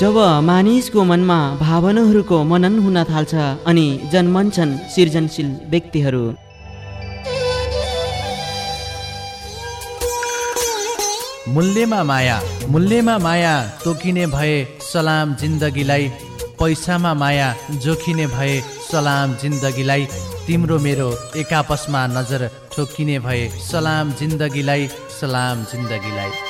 जब मानिसको मनमा भावनाहरूको मनन हुन थाल्छ अनि जन्मन्छन् सृजनशील व्यक्तिहरू। मूल्यमा माया मूल्यमा माया तोकिने भए सलाम जिन्दगीलाई पैसामा माया जोखिने भए सलाम जिन्दगीलाई तिम्रो मेरो एकापसमा नजर ठोकिने भए सलाम जिन्दगीलाई सलाम जिन्दगीलाई।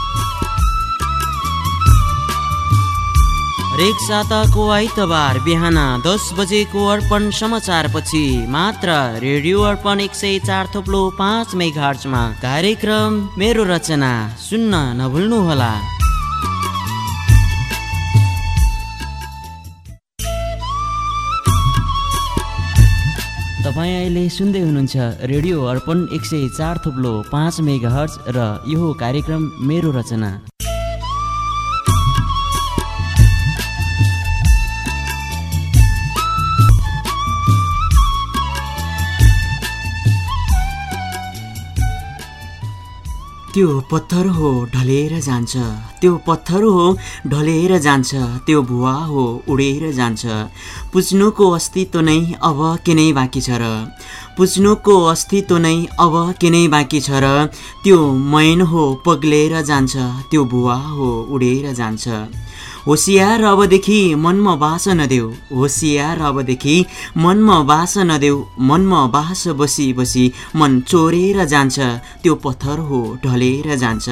हरेक साताको आइतबार बिहान दस बजेको अर्पण समाचारपछि मात्र रेडियो अर्पण एक सय चार थोप्लो पाँच मेघार्चमा कार्यक्रम मेरो रचना सुन्न नभुल्नुहोला। तपाईँ अहिले सुन्दै हुनुहुन्छ रेडियो अर्पण एक सय चार थुप्लो पाँच मेगा हर्च र यो कार्यक्रम मेरो रचना। त्यो पत्थर हो ढलेर जान्छ। त्यो पत्थर हो ढलेर जान्छ। त्यो भुवा हो उडेर जान्छ। पुज्नुको अस्तित्व नै अब के नै बाँकी छ र? पुज्नुको अस्तित्व नै अब के नै बाँकी छ र? त्यो मैन हो पग्लेर जान्छ। त्यो भुवा हो उडेर जान्छ। होसियार अबदेखि मनमा बास नदेऊ। होसियार अबदेखि मनमा बास नदेऊ। मनमा बास बसी बसी मन चोरेर जान्छ। त्यो पत्थर हो ढलेर जान्छ।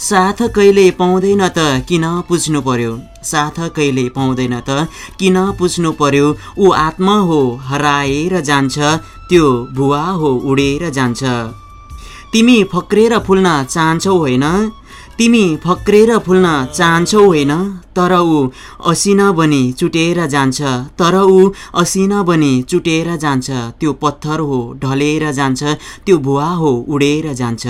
साथ कहिले पाउँदैन त किन पुज्नु पर्यो? साथ कहिले पाउँदैन त किन पुज्नु पर्यो? ऊ आत्मा हो हराएर जान्छ। त्यो भुवा हो उडेर जान्छ। तिमी फक्रेर फुल्न चाहन्छौ होइन? तिमी फक्रेर फुल्न चाहन्छौ होइन? तर ऊ असिना बनी चुटेर जान्छ। तर ऊ असिना बनी चुटेर जान्छ। त्यो पत्थर हो ढलेर जान्छ। त्यो भुवा हो उडेर जान्छ।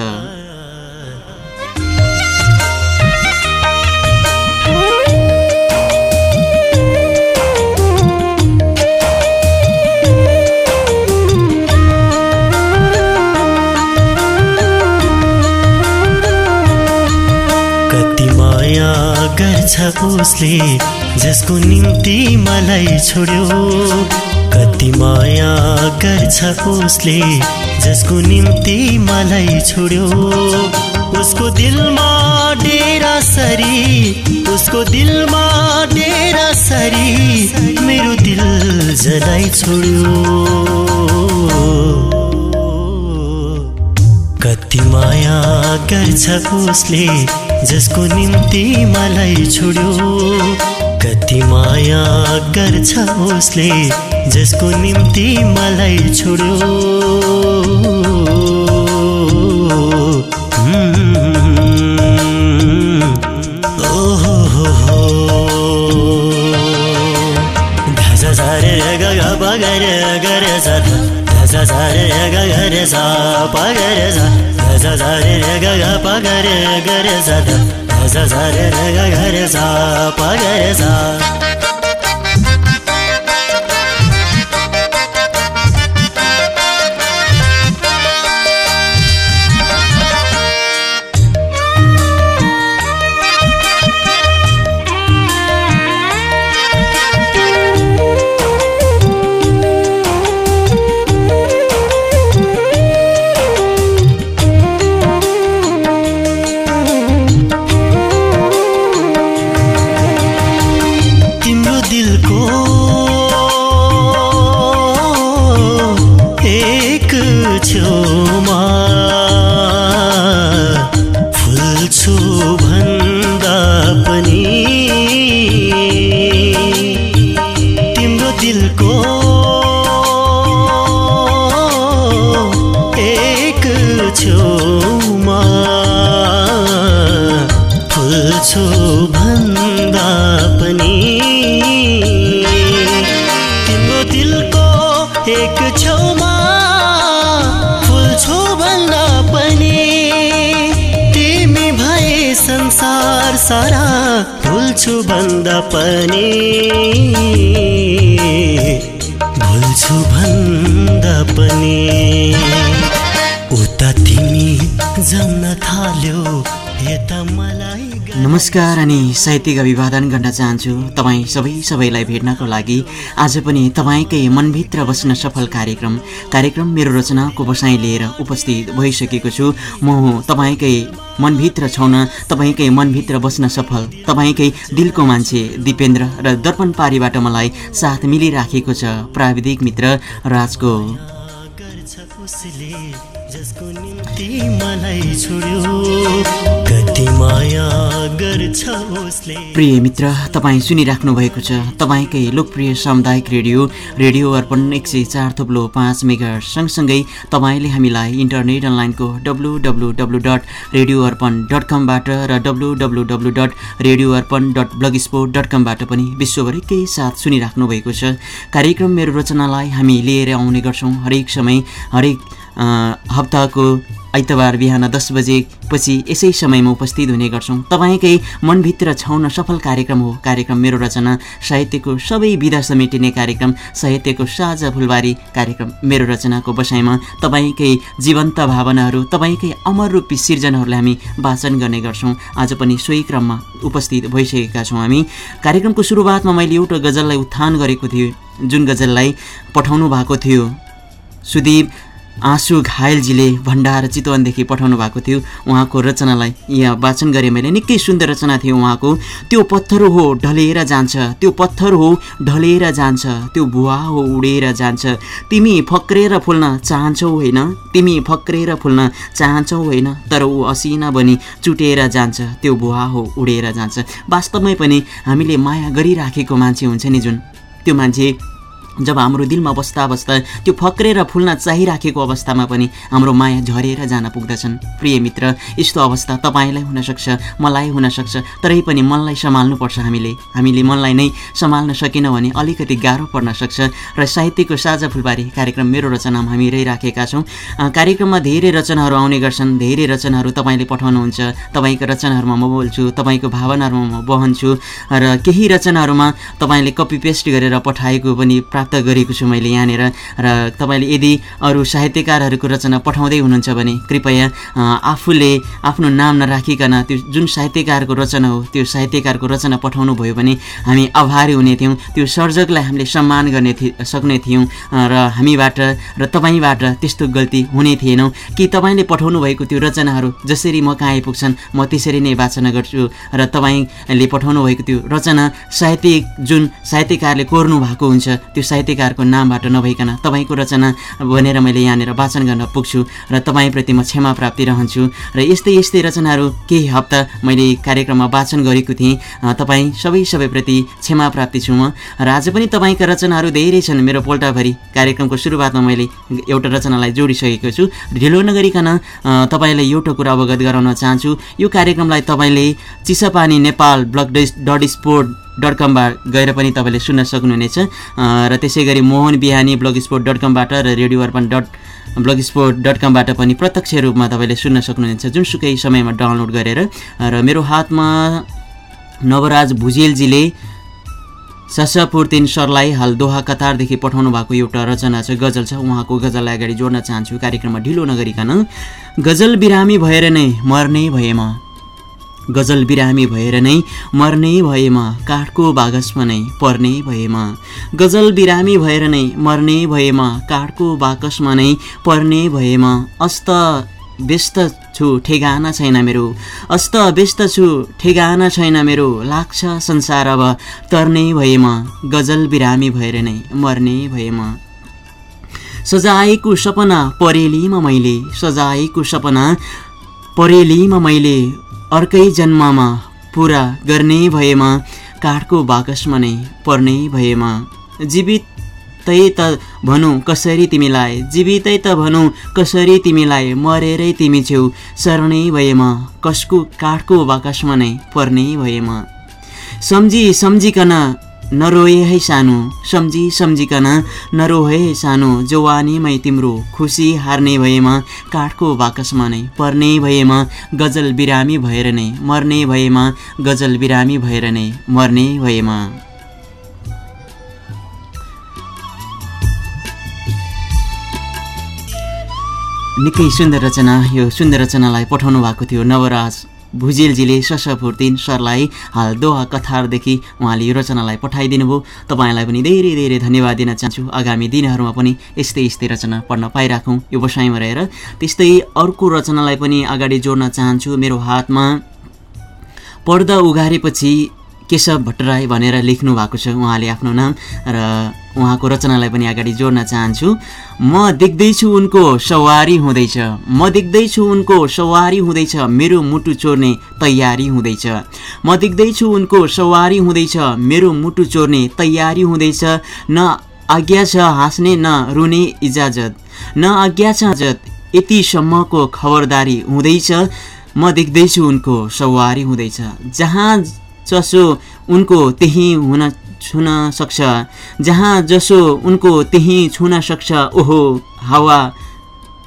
गर्छ उसले जसको निम्ति मलाई छोड्यो। कति माया गर्छ उसले जसको निम्ति मलाई छोड्यो। उसको दिलमा डेरा सरी उसको दिलमा डेरा सरी मेरो दिल जलाई छोड्यो। कति माया गर्छ उसले जसको निम्ति मलाई छोड्यो। कति माया गर्छ उसले जसको निम्ति मलाई छोड्यो। झरे सापा गरे असार्य गा गरे सा गरे सापा गरे सा भन्दा पनि। तिम्रो दिलको एक छेउमा फुल छो भन्दा पनि। तिमी भए संसार सारा भुल्छु भन्दा पनि। भुल्छु भन्दा पनि। उता तिमी जान्न थाल्यो यता मलाई नमस्कार अनि साहित्यिक अभिवादन गर्न चाहन्छु। तपाईँ सबै सबैलाई भेट्नको लागि आज पनि तपाईँकै मनभित्र बस्न सफल कार्यक्रम। कार्यक्रम मेरो रचनाको बसाइ लिएर उपस्थित भइसकेको छु। म तपाईँकै मनभित्र छाउन तपाईँकै मनभित्र बस्न सफल तपाईँकै दिलको मान्छे दिपेन्द्र र दर्पण पारीबाट मलाई साथ मिलिराखेको छ प्राविधिक मित्र राजको। जसको निम्ति मलाई छोड्यो कति माया गर्छ उसले। प्रिय मित्र तपाईँ सुनिराख्नु भएको छ तपाईँकै लोकप्रिय सामुदायिक रेडियो रेडियो अर्पण एक सय चार थुप्लो पाँच मेगा सँगसँगै तपाईँले हामीलाई इन्टरनेट अनलाइनको W W W dot radio Arpan dot कमबाट र W W W dot radio Arpan dot blog spot dot कमबाट पनि विश्वभरिकै साथ सुनिराख्नु भएको छ। कार्यक्रम मेरो रचनालाई हामी लिएर आउने गर्छौँ। हरेक समय हरेक हप्ताको आइतबार बिहान दस बजे पछि यसै समयमा उपस्थित हुने गर्छौँ। तपाईँकै मनभित्र छाउन सफल कार्यक्रम हो। कार्यक्रम मेरो रचना साहित्यको सबै विधा समेटिने कार्यक्रम साहित्यको साझा फुलबारी कार्यक्रम मेरो रचनाको बसाइमा तपाईँकै जीवन्त भावनाहरू तपाईँकै अमर रूपी सिर्जनाहरूलाई हामी वाचन गर्ने गर्छौँ। आज पनि सोही क्रममा उपस्थित भइसकेका छौँ हामी। कार्यक्रमको सुरुवातमा मैले एउटा गजललाई उत्थान गरेको थिएँ। जुन गजललाई पठाउनु भएको थियो। सुदीप आँसु घायलजीले भण्डार चितवनदेखि पठाउनु भएको थियो। उहाँको रचनालाई यहाँ वाचन गरेँ मैले। निकै सुन्दर रचना थियो उहाँको। त्यो पत्थर हो ढलेर जान्छ। त्यो पत्थर हो ढलेर जान्छ। त्यो भुवा हो उडेर जान्छ। तिमी फक्रेर फुल्न चाहन्छौ होइन? तिमी फक्रेर फुल्न चाहन्छौ होइन? तर ऊ असिना बनी चुटेर जान्छ। त्यो भुवा हो उडेर जान्छ। वास्तवमै पनि हामीले माया गरिराखेको मान्छे हुन्छ नि जुन। त्यो मान्छे जब हाम्रो दिलमा बस्दा बस्दा त्यो फक्रेर फुल्न चाहिराखेको अवस्थामा पनि हाम्रो माया झरेर जान पुग्दछन्। प्रिय मित्र यस्तो अवस्था तपाईँलाई हुनसक्छ मलाई हुनसक्छ तरै पनि मनलाई सम्हाल्नुपर्छ हामीले। हामीले मनलाई नै सम्हाल्न सकेनौँ भने अलिकति गाह्रो पर्न सक्छ र साहित्यको साझा फुलबारी कार्यक्रम मेरो रचनामा हामी रहिराखेका छौँ। कार्यक्रममा धेरै रचनाहरू आउने गर्छन् धेरै रचनाहरू तपाईँले पठाउनुहुन्छ। तपाईँको रचनाहरूमा म बोल्छु तपाईँको भावनाहरूमा म बहन्छु र केही रचनाहरूमा तपाईँले कपी पेस्ट गरेर पठाएको पनि प्राप्त गरेको छु मैले यहाँनिर। र तपाईँले यदि अरू साहित्यकारहरूको रचना पठाउँदै हुनुहुन्छ भने कृपया आफूले आफ्नो नाम नराखिकन त्यो जुन साहित्यकारको रचना हो त्यो साहित्यकारको रचना पठाउनु भयो भने हामी आभारी हुने थियौँ। त्यो सर्जकलाई हामीले सम्मान गर्ने सक्ने थियौँ। र हामीबाट र तपाईँबाट त्यस्तो गल्ती हुने थिएनौँ। कि तपाईँले पठाउनु भएको त्यो रचनाहरू जसरी म कहाँ आइपुग्छन् म त्यसरी नै वाचना गर्छु। र तपाईँले पठाउनु भएको त्यो रचना साहित्यिक जुन साहित्यकारले कोर्नु भएको हुन्छ त्यो साहित्यकारको नामबाट नभइकन तपाईँको रचना भनेर मैले यहाँनिर वाचन गर्न पुग्छु र तपाईँप्रति म क्षमा प्राप्ति रहन्छु र यस्तै यस्तै रचनाहरू केही हप्ता मैले कार्यक्रममा वाचन गरेको थिएँ। तपाईँ सबै सबैप्रति क्षमा प्राप्ति छु म र आज पनि तपाईँका रचनाहरू धेरै छन् मेरो पोल्टाभरि। कार्यक्रमको सुरुवातमा मैले एउटा रचनालाई जोडिसकेको छु। ढिलो नगरिकन तपाईँलाई एउटा कुरा अवगत गराउन चाहन्छु। यो कार्यक्रमलाई तपाईँले Chisapani Nepal blog dot spot dot कमबाट गएर पनि तपाईँले सुन्न सक्नुहुनेछ। र त्यसै गरी Mohan Bihani blog spot dot कमबाट र radio Arpan dot blog spot dot कमबाट पनि प्रत्यक्ष रूपमा तपाईँले सुन्न सक्नुहुनेछ। जुनसुकै समयमा डाउनलोड गरेर र मेरो हातमा नवराज भुजेलजीले ससापुर तिन सरलाई हाल दोहा कतारदेखि पठाउनु भएको एउटा रचना छ गजल छ। उहाँको गजललाई अगाडि जोड्न चाहन्छु। कार्यक्रममा ढिलो नगरिकन गजल बिरामी भएर नै मर्ने भएमा गजल बिरामी भएर नै मर्ने भएमा काठको बागसमा नै पर्ने भएमा। गजल बिरामी भएर नै मर्ने भएमा काठको बाकसमा नै पर्ने भएमा। अस्त व्यस्त छु ठेगाना छैन मेरो। अस्त व्यस्त छु ठेगाना छैन मेरो। लाग्छ संसार अब तर्ने भएमा गजल बिरामी भएर नै मर्ने भएमा। सजाएको सपना परेलीमा मैले सजाएको सपना परेलीमा मैले अर्कै जन्ममा पुरा गर्ने भएमा काठको बाकसमा नै पर्ने भएमा। जीवितै त भनौँ कसरी तिमीलाई? जीवितै त भनौँ कसरी तिमीलाई? मरेरै तिमी छेउ सर्ने भएमा कसको काठको बाकसमा नै पर्ने भएमा। सम्झी सम्झिकन नरोए है सानो सम्झी सम्झिकन नरोहे है सानो जवानीमै तिम्रो खुसी हार्ने भएमा काठको बाकसमा नै पर्ने भएमा गजल बिरामी भएर नै मर्ने भएमा गजल बिरामी भएर नै मर्ने भएमा। निकै सुन्दर रचना यो सुन्दर रचनालाई पठाउनु भएको थियो नवराज। भुजेलजीले सशपूर्तिन सरलाई हाल दोहा कथारदेखि उहाँले यो रचनालाई पठाइदिनु भयो तपाईँलाई पनि धेरै धेरै धन्यवाद दिन चाहन्छु। आगामी दिनहरूमा पनि यस्तै यस्तै रचना पढ्न पाइराखौँ। यो बसाइमा रहेर त्यस्तै अर्को रचनालाई पनि अगाडि जोड्न चाहन्छु। मेरो हातमा पर्दा उघारेपछि केशव भट्टराई भनेर लेख्नु भएको छ उहाँले आफ्नो नाम र उहाँको रचनालाई पनि अगाडि जोड्न चाहन्छु। म देख्दैछु उनको सवारी हुँदैछ। म देख्दैछु उनको सवारी हुँदैछ। मेरो मुटु चोर्ने तयारी हुँदैछ। म देख्दैछु उनको सवारी हुँदैछ। मेरो मुटु चोर्ने तयारी हुँदैछ। न आज्ञा छ हाँस्ने न रुने इजाजत। न आज्ञा छ यतिसम्मको खबरदारी हुँदैछ। म देख्दैछु उनको सवारी हुँदैछ। जहाँ जसो उनको त्यहीँ हुन छुन सक्छ जहाँ जसो उनको त्यहीँ छुन सक्छ ओहो हावा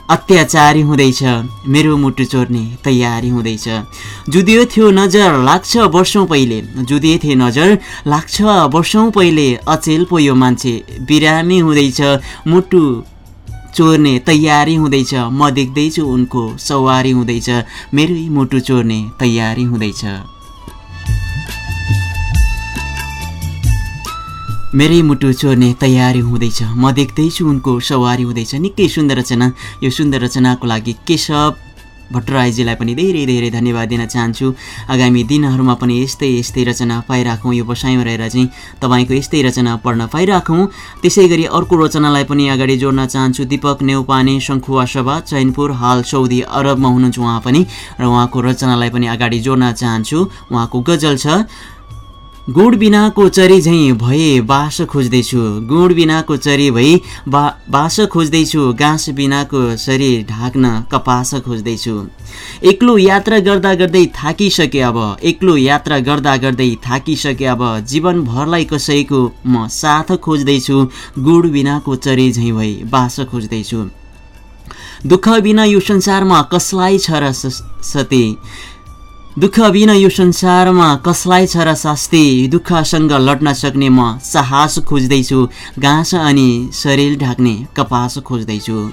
अत्याचारी हुँदैछ मेरो मुटु चोर्ने तयारी हुँदैछ। जुदियो थियो नजर लाग्छ वर्षौँ पहिले। जुदिए थिए नजर लाग्छ वर्षौँ पहिले अचेल पो यो मान्छे बिरामी हुँदैछ मुटु चोर्ने तयारी हुँदैछ म देख्दैछु उनको सवारी हुँदैछ मेरै मुटु चोर्ने तयारी हुँदैछ। मेरै मुटु चोर्ने तयारी हुँदैछ। म देख्दैछु उनको सवारी हुँदैछ। निकै सुन्दर रचना। यो सुन्दर रचनाको लागि केशव भट्टराईजीलाई पनि धेरै धेरै धन्यवाद दिन चाहन्छु। आगामी दिनहरूमा पनि यस्तै यस्तै रचना पाइराखौँ। यो बसाइमा रहेर चाहिँ तपाईँको यस्तै रचना पढ्न पाइराखौँ। त्यसै गरी अर्को रचनालाई पनि अगाडि जोड्न चाहन्छु। दिपक नेउपाने शङ्खुवा सभा चैनपुर हाल सौदी अरबमा हुनुहुन्छ उहाँ पनि। र उहाँको रचनालाई पनि अगाडि जोड्न चाहन्छु। उहाँको गजल छ गुड बिनाको चरी झैँ भए बास खोज्दैछु। गुड बिनाको चरी भई बा बास खोज्दैछु। घाँस बिनाको शरीर ढाक्न कपास खोज्दैछु। एक्लो यात्रा गर्दा गर्दै थाकिसके अब एक्लो यात्रा गर्दा गर्दै थाकिसके अब जीवनभरलाई कसैको म साथ खोज्दैछु। गुड बिनाको चरी झैँ भई बास खोज्दैछु। दुःख बिना यो संसारमा कसलाई छ र सती? दुःख बिना यो संसारमा कसलाई छ र शास्ति? दुःखसँग लड्न सक्ने म साहस खोज्दैछु घाँस अनि शरीर ढाक्ने कपास खोज्दैछु।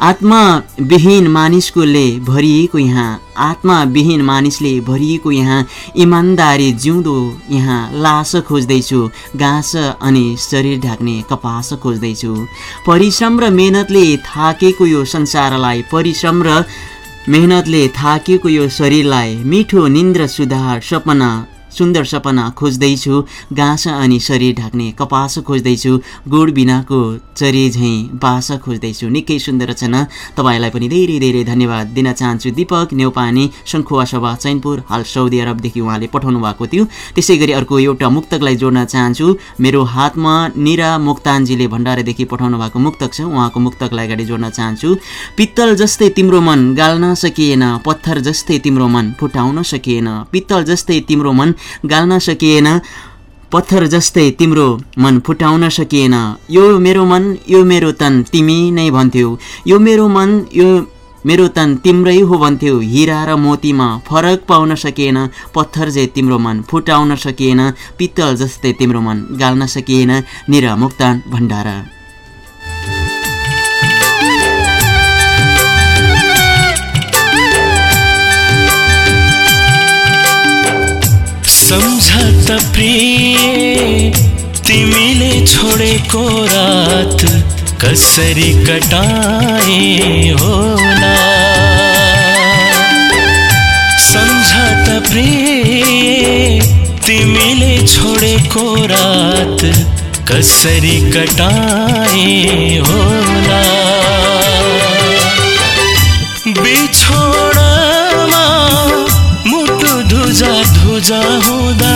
आत्माविहीन मानिसकोले भरिएको यहाँ आत्माविहीन मानिसले भरिएको यहाँ इमान्दारी जिउँदो यहाँ लास खोज्दैछु घाँस अनि शरीर ढाक्ने कपास खोज्दैछु। परिश्रम र मेहनतले थाकेको यो संसारलाई परिश्रम र मेहनतले थाकिएको यो शरीरलाई मिठो निन्द्र सुधार सपना सुन्दर सपना खोज्दैछु घाँस अनि शरीर ढाक्ने कपास खोज्दैछु गुड बिनाको चरी झैँ बास खोज्दैछु। निकै सुन्दर रचना तपाईँलाई पनि धेरै धेरै धन्यवाद दिन चाहन्छु। दिपक नेउपानी शङ्खुवा सभा चैनपुर हाल साउदी अरबदेखि उहाँले पठाउनु भएको थियो। त्यसै गरी अर्को एउटा मुक्तकलाई जोड्न चाहन्छु। मेरो हातमा निरा मुक्तानजीले भण्डारेदेखि पठाउनु भएको मुक्तक छ। उहाँको मुक्तकलाई अगाडि जोड्न चाहन्छु। पित्तल जस्तै तिम्रो मन गाल्न सकिएन पत्थर जस्तै तिम्रो मन फुटाउन सकिएन। पित्तल जस्तै तिम्रो मन गाल्न सकिएन। पत्थर जस्तै तिम्रो मन फुटाउन सकिएन। यो मेरो मन यो मेरो तन तिमी नै भन्थ्यौ। यो मेरो मन यो मेरो तन तिम्रै हो भन्थ्यौ। हिरा र मोतीमा फरक पाउन सकिएन। पत्थर जे तिम्रो मन फुटाउन सकिएन पित्तल जस्तै तिम्रो मन गाल्न सकिएन। निरा मुक्तान भण्डारा। सम्झ प्रिय तिमीले छोडेको रात कसरी कटाए होला? सम्झ त प्रिय तिमीले छोडेको रात कसरी कटाए होला? बिछोडमा धुजा हुँदा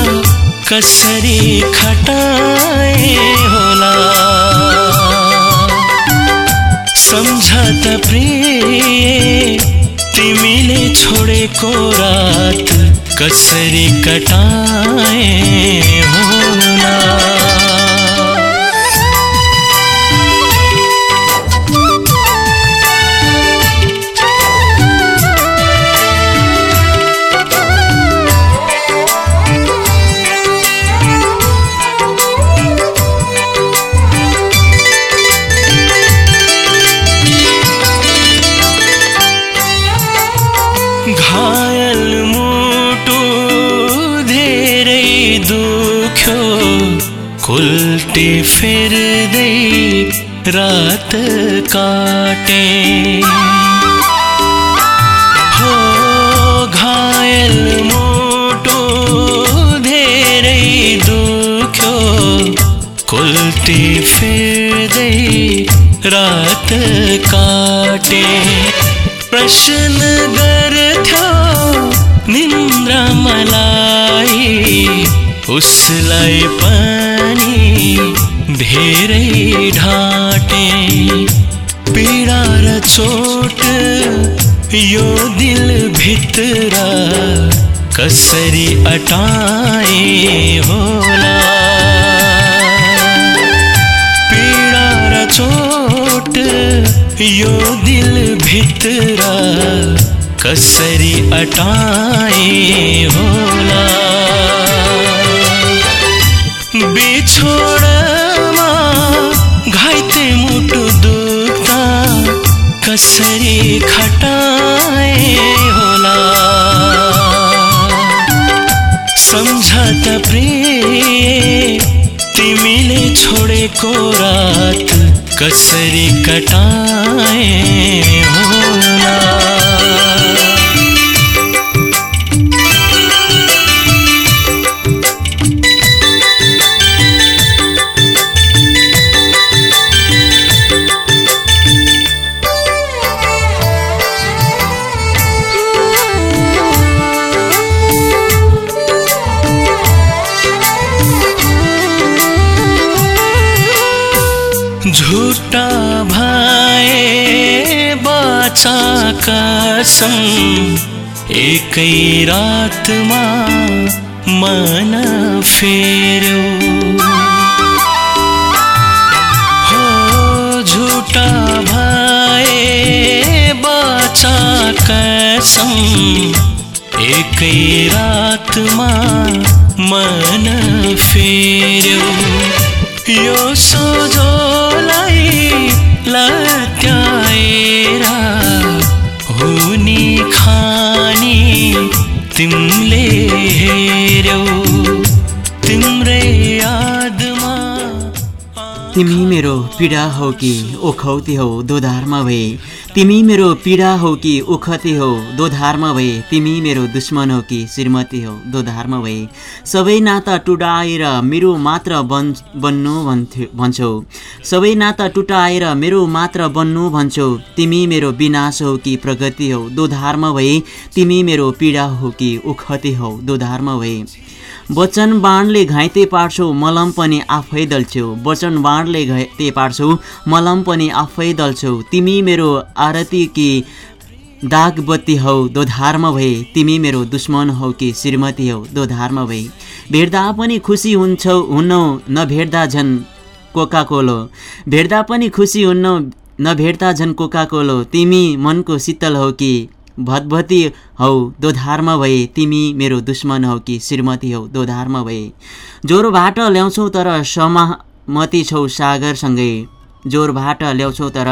कसरी खटाए होला? सम्झ त प्रिय तिमीले छोडेको रात कसरी कटाए होला? कुल्टी फेर्दै रात काटे। हो घायल मुटु धेरै दुख्यो। कुल्टी फेर्दै रात काटे। प्रश्न गर्थ्यो निन्द्रा मलाई उसलाई यो दिल भित्र कसरी अटाए होला। पीडा र चोट यो दिल भित्र कसरी अटाए होला। बिछोडमा घाइते मुटु दुख्दा कसरी खटाए प्रिय छोड़े को रात कसरी कटाए। कसम एकै रातमा मन फेर्यो हो झुटा भए बाचा कसम, एकै रातमा मन फेर्यो यो सोझोलाई तिमीले हेऱ्यौ तिम्रै यादमा तिमी मेरो पीडा हो कि ओखौती हो दोधारमा भए तिमी मेरो पीडा हो कि उखती हो? दोधारमा भए। तिमी मेरो दुश्मन हो कि श्रीमती हो? दोधारमा भए। सबै नाता टुटाएर मेरो मात्र बन् बन्नु भन्थ्यो भन्छौ। सबै नाता टुटाएर मेरो मात्र बन्नु भन्छौ। तिमी मेरो विनाश हो कि प्रगति हो? दोधारमा भए। तिमी मेरो पीडा हो कि उखती हो? दोधारमा भए। वचन बाणले घाइते पार्छौ मलम पनि आफै दल्छौ। वचन बाणले घाइते पार्छौ मलम पनि आफै दल्छौ। तिमी मेरो आरती कि दाग बत्ती हौ दोधारमा भए तिमी मेरो दुश्मन हौ कि श्रीमती हौ दोधारमा भए भेट्दा पनि खुसी हुन्छौ हुन्नौ नभेट्दा झन् कोका कोलो भेट्दा पनि खुसी हुन्नौ नभेट्दा झन् कोका कोलो तिमी मनको शीतल हौ कि भतभती हौ दोधारमा भए। तिमी मेरो दुश्मन हौ कि श्रीमती हौ दोधारमा भए। ज्वरोबाट ल्याउँछौ तर सहमति छौ सागरसँगै। ज्वरोबाट ल्याउँछौ तर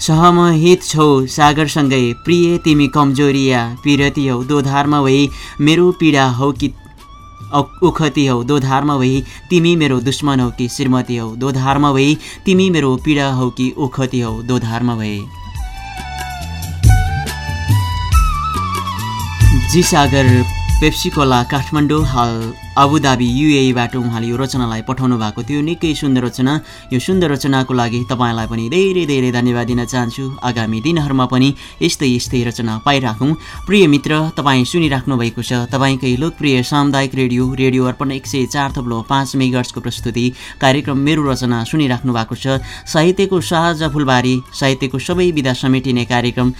सहमहित छौ सागरसँगै। प्रिय तिमी कमजोरिया पिरती हौ दोधारमा भए मेरो पीडा हौ कि उखती हौ। दोधारमा भई तिमी मेरो दुश्मन हौ कि श्रीमती हौ। दोधारमा भई तिमी मेरो पीडा हौ कि उखती हौ। दोधारमा भए। जी सागर पेप्सिकोला काठमाडौँ हाल अबुधाबी युएबाट उहाँले यो रचनालाई पठाउनु भएको थियो। निकै सुन्दर रचना। यो सुन्दर रचनाको लागि तपाईँलाई पनि धेरै धेरै धन्यवाद दिन चाहन्छु। आगामी दिनहरूमा पनि यस्तै यस्तै रचना पाइराखौँ। प्रिय मित्र तपाईँ सुनिराख्नु भएको छ तपाईँकै लोकप्रिय सामुदायिक रेडियो रेडियो अर्पण एक सय चार थप्लो पाँच मेगर्सको प्रस्तुति। कार्यक्रम मेरो रचना सुनिराख्नु भएको छ। साहित्यको साझा फुलबारी साहित्यको सबै विधा समेटिने कार्यक्रम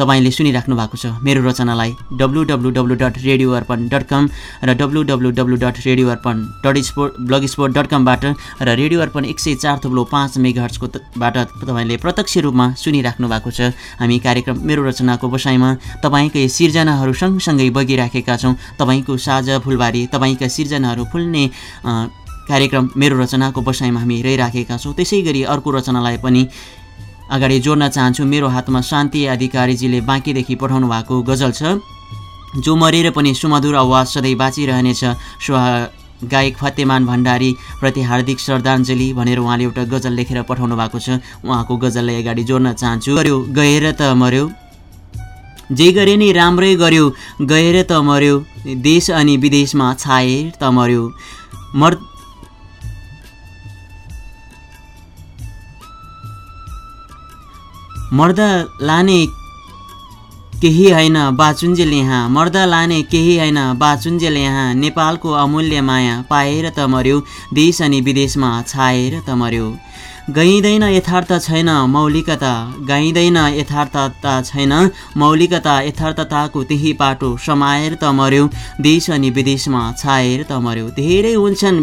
तपाईँले सुनिराख्नु भएको छ। मेरो रचनालाई डब्लु अर्पण डट कम र W W W dot radio Arpan dot spot blog spot dot कमबाट र रेडियो अर्पण एक सय चार थुप्लो पाँच मेगाहर्चको बाट तपाईँले प्रत्यक्ष रूपमा सुनिराख्नु भएको छ। हामी कार्यक्रम मेरो रचनाको बसाइमा तपाईँकै सिर्जनाहरू सँगसँगै बगिराखेका छौँ। तपाईँको साझा फुलबारी तपाईँका सिर्जनाहरू फुल्ने कार्यक्रम मेरो रचनाको बसाइमा हामी रहिराखेका छौँ। त्यसै गरी अर्को रचनालाई पनि अगाडि जोड्न चाहन्छु। मेरो हातमा शान्ति अधिकारीजीले बाँकीदेखि पठाउनु भएको गजल छ। जो मरेर पनि सुमधुर आवाज सधैँ बाँचिरहनेछ सुहा गायक फतेमान भण्डारी प्रति हार्दिक श्रद्धाञ्जली भनेर उहाँले एउटा गजल लेखेर पठाउनु भएको छ। उहाँको गजललाई अगाडि जोड्न चाहन्छु। गर्यो गएर त मर्यो जे गरे नि राम्रै गर्यो गएर त मर्यो देश अनि विदेशमा छाएर त मर्यो मर् मर्दा लाने केही होइन बाचुन्जेल यहाँ। मर्दा लाने केही होइन बाचुन्जेल यहाँ। नेपालको अमूल्य माया पाएर त मर्यो देश अनि विदेशमा छाएर त मर्यो। गइँदैन यथार्थ छैन मौलिकता गाइँदैन यथार्थता छैन मौलिकता यथार्थताको त्यही पाटो समाएर त मर्यो देश अनि विदेशमा छाएर त मर्यो। धेरै हुन्छन्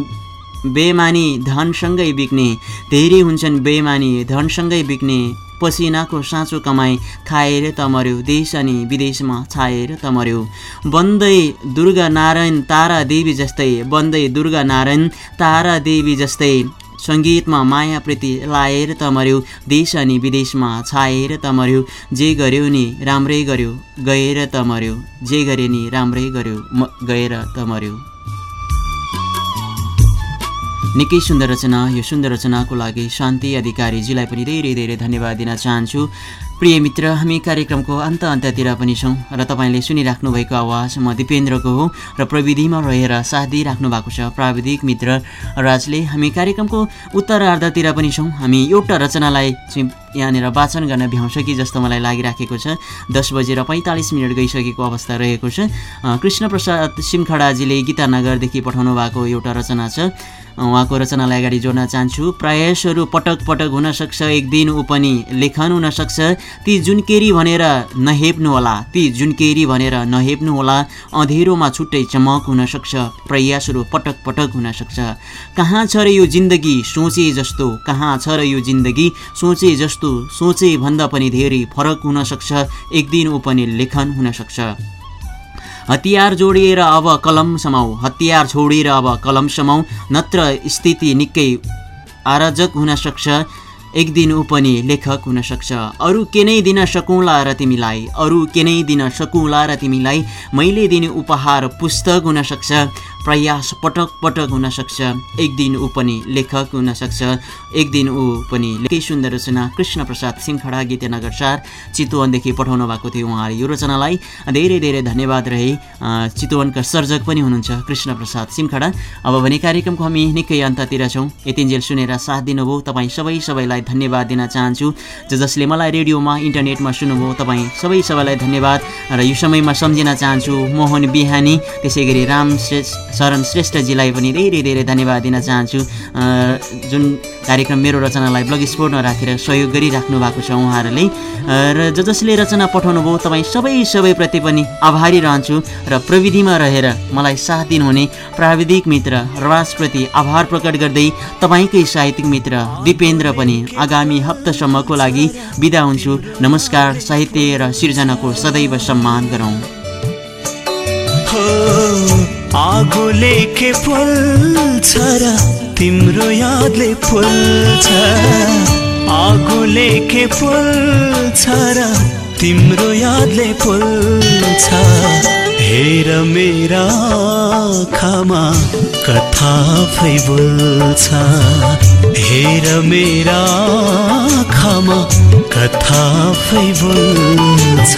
बेमानी धनसँगै बिक्ने धेरै हुन्छन् बेमानी धनसँगै बिक्ने। पसिनाको साँचो कमाई खाएर त मर्यो देश अनि विदेशमा छाएर त मर्यो बन्दै दुर्गा नारायण तारा देवी जस्तै बन्दै दुर्गा नारायण तारा देवी जस्तै सङ्गीतमा माया प्रीति लाएर त मर्यो देश अनि विदेशमा छाएर त मर्यो जे गर्यो नि राम्रै गर्यो गएर त मर्यो जे गरे नि राम्रै गर्यो म गएर त मर्यो निकै सुन्दर रचना यो सुन्दर रचनाको लागि शान्ति अधिकारीजीलाई पनि धेरै धेरै धन्यवाद दिन चाहन्छु। प्रिय मित्र हामी कार्यक्रमको अन्त अन्त्यतिर पनि छौँ र तपाईँले सुनिराख्नु भएको आवाज म दिपेन्द्रको हो र प्रविधिमा रहेर साथ दिइराख्नु भएको छ प्राविधिक मित्र राजले। हामी कार्यक्रमको उत्तरार्धतिर पनि छौँ। हामी एउटा रचनालाई चाहिँ यहाँनिर वाचन गर्न भ्याउँछ कि जस्तो मलाई लागिराखेको छ। दस बजेर पैँतालिस मिनट गइसकेको अवस्था रहेको छ। कृष्ण प्रसाद सिमखडाजीले गीतानगरदेखि पठाउनु भएको एउटा रचना छ। उहाँको रचनालाई अगाडि जोड्न चाहन्छु। प्रयासहरू पटक पटक हुनसक्छ एक दिन ऊ पनि लेखन हुनसक्छ। ती जुनकेरी भनेर नहेप्नुहोला ती जुनकेरी भनेर नहेप्नुहोला। अँधेरोमा छुट्टै चमक हुनसक्छ प्रयासहरू पटक पटक हुनसक्छ। कहाँ छ र यो जिन्दगी? सोचे जस्तो कहाँ छ र यो जिन्दगी? सोचे जस्तो सोचे भन्दा पनि धेरै फरक हुनसक्छ। एक दिन ऊ पनि लेखन हुनसक्छ। हतियार जोडिएर अब कलम समाऊ। हतियार छोडेर अब कलम समाऊ। नत्र स्थिति निकै आराजक हुनसक्छ। एक दिन ऊ पनि लेखक हुनसक्छ। अरू के नै दिन सकौँला र तिमीलाई। अरू के नै दिन सकौँला र तिमीलाई। मैले दिने उपहार पुस्तक हुनसक्छ। प्रयास पटक पटक हुनसक्छ। एक दिन ऊ पनि लेखक हुनसक्छ। एक दिन ऊ पनि निकै सुन्दर रचना। कृष्ण प्रसाद सिङखडा गीतनगर चार चितवनदेखि पठाउनु भएको थियो उहाँले यो रचनालाई। धेरै धेरै धन्यवाद रहे। चितवनका सर्जक पनि हुनुहुन्छ कृष्ण प्रसाद सिमखडा अब भने कार्यक्रमको हामी निकै अन्ततिर छौँ। यतिन्जेल सुनेर साथ दिनुभयो। तपाईँ सबै सबैलाई धन्यवाद दिन चाहन्छु। ज जसले मलाई रेडियोमा इन्टरनेटमा सुन्नुभयो तपाईँ सबै सबैलाई धन्यवाद। र यो समयमा सम्झिन चाहन्छु मोहन बिहानी त्यसै गरी राम श्रेष्ठ शरण श्रेष्ठजीलाई पनि धेरै धेरै धन्यवाद दिन चाहन्छु। जुन कार्यक्रम मेरो रचनालाई ब्लग स्पोर्टमा राखेर सहयोग गरिराख्नु भएको छ उहाँहरूले। र ज जसले रचना पठाउनु भयो तपाईँ सबै सबैप्रति पनि आभारी रहन्छु र प्रविधिमा रहेर मलाई साथ दिनुहुने प्राविधिक मित्र रवाजप्रति आभार प्रकट गर्दै तपाईँकै साहित्यिक मित्र दिपेन्द्र पनि आगामी हप्तासम्मको लागि बिदा हुन्छु। नमस्कार साहित्य र सिर्जनाको सदैव सम्मान गरौँ। आगो लेखे फुल्छ र तिम्रो यादले फुल्छ आगो लेखे फुल्छ र तिम्रो यादले फुल्छ हेर मेरा खामा कथा फै बोल्छ। हेर मेरा खामा कथा फै बोल्छ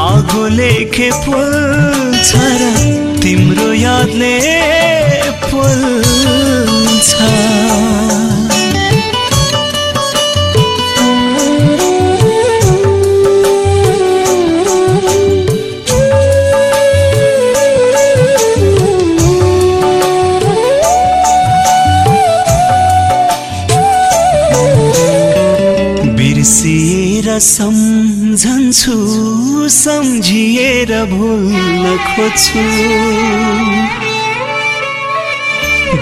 आगो लेखे फुल्छ र तिम्रो यादले फुल्छ। सम्झन्छु सम्झिएर भुल्न खोज्छु।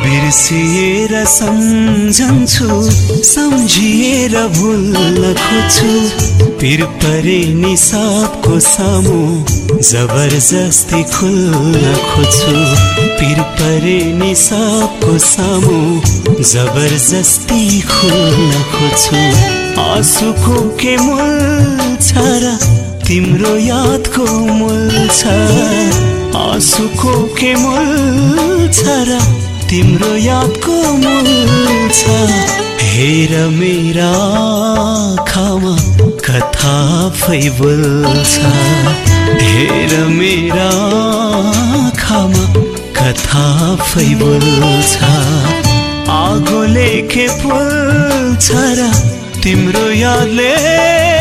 बिर्सिएर सम्झन्छु सम्झिएर भुल्न खोज्छु। पिर परे नि सबको सामु जबरजस्ती खुल्न खोज्छु। पिर परे नि सामु जबरजस्ती खुल्न खोज्छु। आँसुको के मूल छ र तिम्रो यादको मूल छ? आँसुको के मूल छ र तिम्रो यादको मूल छ? हेर मेरा आँखामा कथा फैबुल्छ हेर मेरा आँखामा कथा फैबुल्छ आगो लेखे फुल छ र तिम्रो यादले